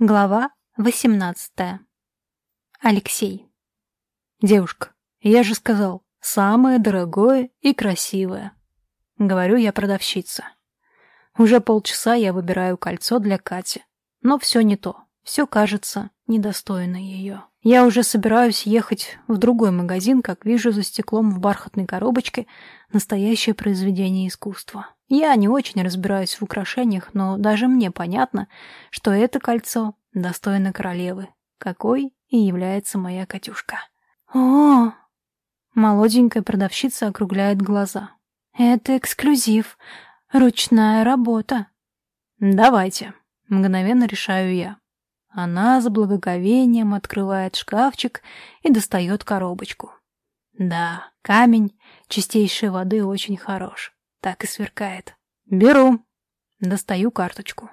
Глава 18. Алексей. Девушка, я же сказал, самое дорогое и красивое. Говорю я продавщице. Уже полчаса я выбираю кольцо для Кати, но все не то. Все кажется недостойно ее. Я уже собираюсь ехать в другой магазин, как вижу за стеклом в бархатной коробочке настоящее произведение искусства. Я не очень разбираюсь в украшениях, но даже мне понятно, что это кольцо достойно королевы, какой и является моя Катюшка. О, молоденькая продавщица округляет глаза. Это эксклюзив, ручная работа. Давайте, мгновенно решаю я. Она с благоговением открывает шкафчик и достает коробочку. Да, камень чистейшей воды очень хорош. Так и сверкает. Беру. Достаю карточку.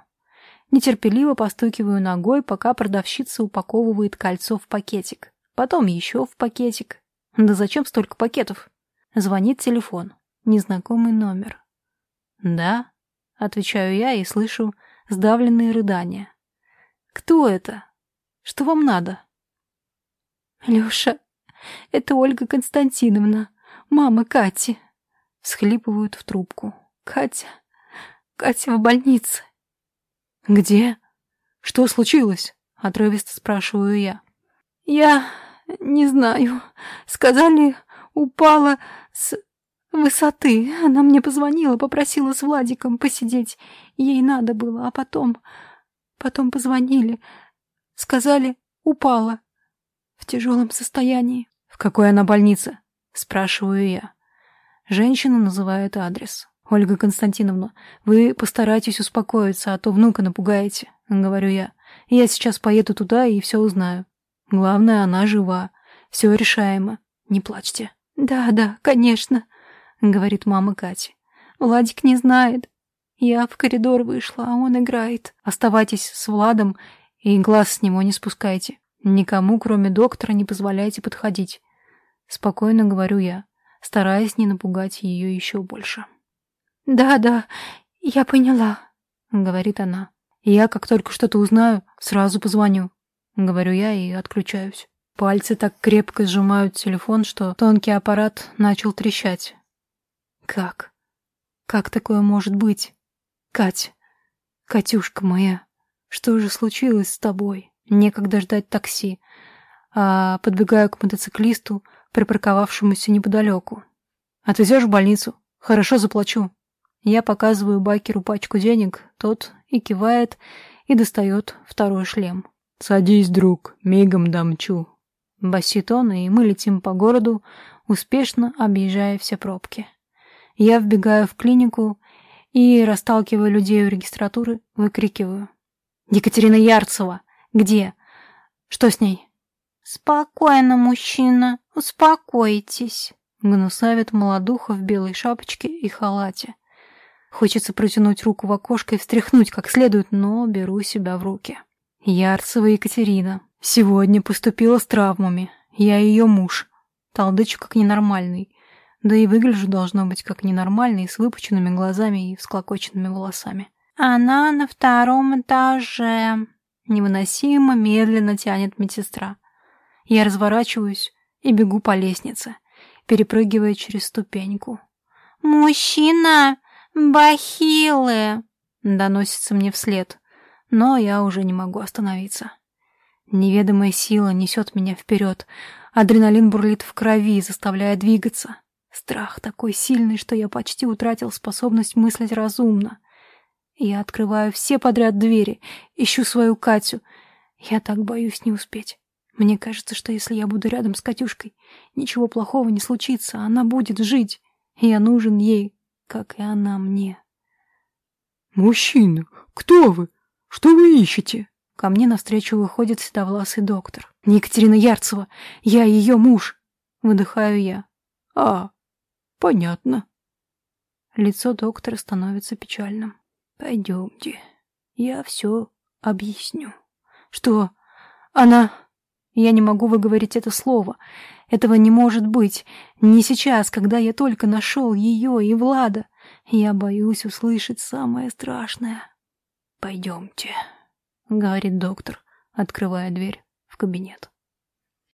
Нетерпеливо постукиваю ногой, пока продавщица упаковывает кольцо в пакетик. Потом еще в пакетик. Да зачем столько пакетов? Звонит телефон. Незнакомый номер. «Да», — отвечаю я и слышу сдавленные рыдания. Кто это? Что вам надо? Лёша, это Ольга Константиновна, мама Кати. Схлипывают в трубку. Катя, Катя в больнице. Где? Что случилось? Отрывисто спрашиваю я. Я не знаю. Сказали, упала с высоты. Она мне позвонила, попросила с Владиком посидеть. Ей надо было, а потом... Потом позвонили. Сказали, упала. В тяжелом состоянии. В какой она больнице? Спрашиваю я. Женщина называет адрес. Ольга Константиновна, вы постарайтесь успокоиться, а то внука напугаете, говорю я. Я сейчас поеду туда и все узнаю. Главное, она жива. Все решаемо. Не плачьте. Да, да, конечно, говорит мама Кати. Владик не знает. Я в коридор вышла, а он играет. Оставайтесь с Владом и глаз с него не спускайте. Никому, кроме доктора, не позволяйте подходить. Спокойно говорю я, стараясь не напугать ее еще больше. «Да-да, я поняла», — говорит она. «Я, как только что-то узнаю, сразу позвоню», — говорю я и отключаюсь. Пальцы так крепко сжимают телефон, что тонкий аппарат начал трещать. «Как? Как такое может быть?» Кать, Катюшка моя, что же случилось с тобой? Некогда ждать такси. А подбегаю к мотоциклисту, припарковавшемуся неподалеку. Отвезешь в больницу? Хорошо заплачу. Я показываю байкеру пачку денег, тот и кивает, и достает второй шлем. «Садись, друг, мигом дамчу». Басит он, и мы летим по городу, успешно объезжая все пробки. Я вбегаю в клинику и, расталкивая людей у регистратуры, выкрикиваю. «Екатерина Ярцева! Где? Что с ней?» «Спокойно, мужчина, успокойтесь», — гнусавит молодуха в белой шапочке и халате. Хочется протянуть руку в окошко и встряхнуть как следует, но беру себя в руки. Ярцева Екатерина. Сегодня поступила с травмами. Я ее муж. Толдычу как ненормальный. Да и выгляжу должно быть как ненормальный, с выпученными глазами и всклокоченными волосами. «Она на втором этаже», — невыносимо медленно тянет медсестра. Я разворачиваюсь и бегу по лестнице, перепрыгивая через ступеньку. «Мужчина! Бахилы!» — доносится мне вслед, но я уже не могу остановиться. Неведомая сила несет меня вперед, адреналин бурлит в крови, заставляя двигаться. Страх такой сильный, что я почти утратил способность мыслить разумно. Я открываю все подряд двери, ищу свою Катю. Я так боюсь не успеть. Мне кажется, что если я буду рядом с Катюшкой, ничего плохого не случится, она будет жить. Я нужен ей, как и она мне. «Мужчина, кто вы? Что вы ищете?» Ко мне навстречу выходит седовласый доктор. «Екатерина Ярцева, я ее муж!» Выдыхаю я. «А, Понятно. Лицо доктора становится печальным. Пойдемте, я все объясню. Что? Она... Я не могу выговорить это слово. Этого не может быть. Не сейчас, когда я только нашел ее и Влада. Я боюсь услышать самое страшное. Пойдемте. говорит доктор, открывая дверь в кабинет.